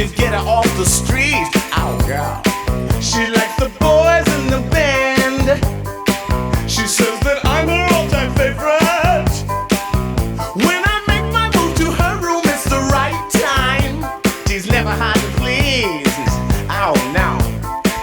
she'd get her off the street. Oh, girl. She likes the boys in the band. She says that I'm her all time favorite. When I make my move to her room, it's the right time. She's never hard to please. Oh, no.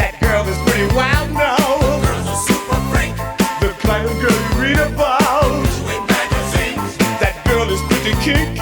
That girl is pretty wild, no. The girl's a super freak. The kind of girl you read about. Magazines. That girl is pretty kinky.